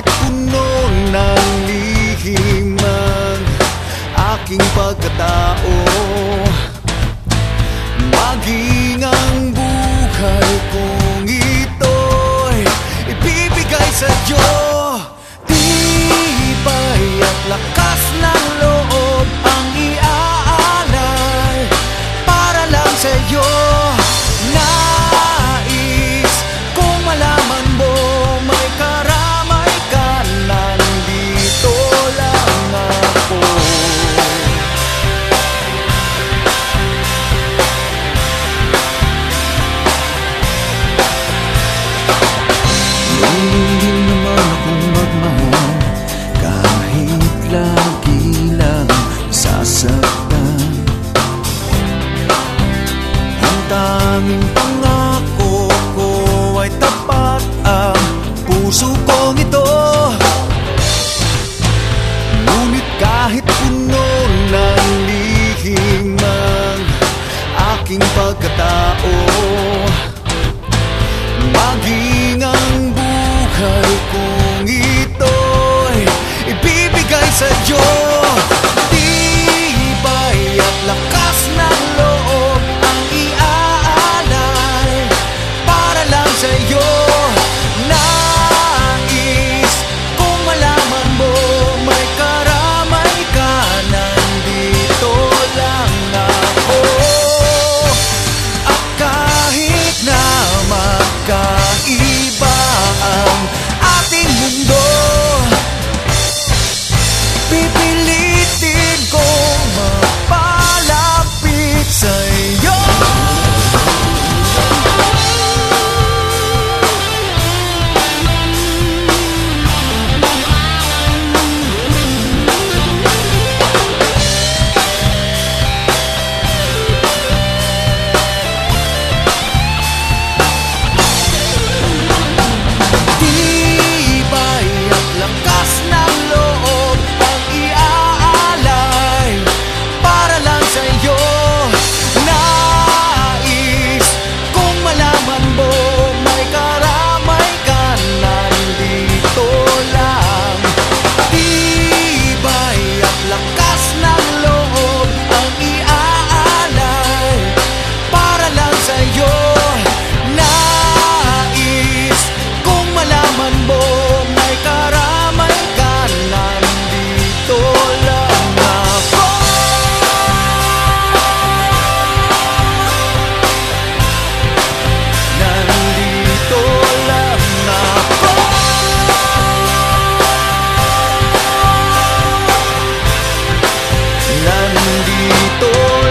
Kahit puno ng lihim ang aking pagkatao Tanging ko ay tapat puso kong ito. Ngunit kahit puno ng lihim ang aking pagkatao Maging ang buhay ko. 天地多